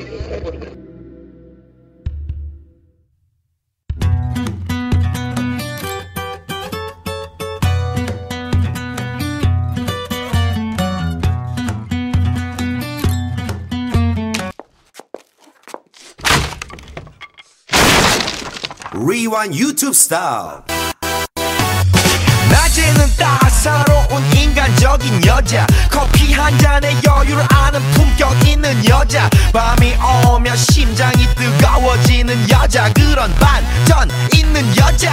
해버리겠습니다. 리완 유튜브 스타일 낮에는 따사로운 인간적인 여자 커피 한 잔에 여유를 아는 품격 있는 여자. 밤이 오면 심장이 뜨거워지는 여자. 그런 반전 있는 여자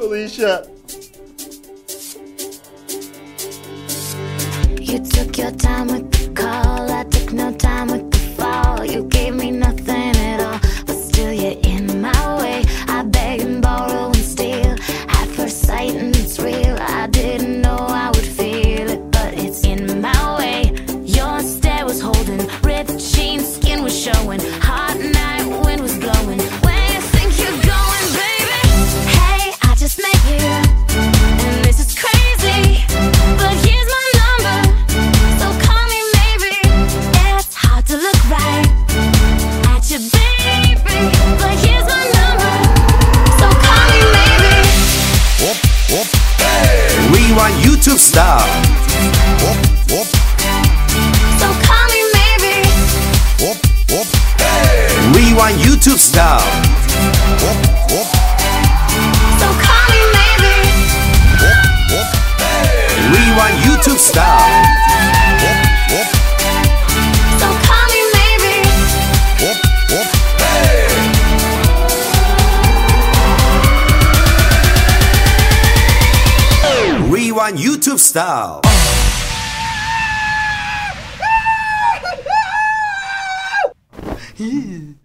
Alicia. You took your time with the call, I took no time with the fall. You gave me nothing at all, but still you're in my way. I beg and borrow and steal at first sight, and it's real. I didn't know I would feel it, but it's in my way. Your stare was holding, ripped jeans, skin was showing, my YouTube star. Whoop, whoop. So call me maybe. Whoop, whoop. Hey. Rewind YouTube star. Whoop, whoop. So call me maybe. Whoop, whoop. Hey. Rewind YouTube star. YouTube style.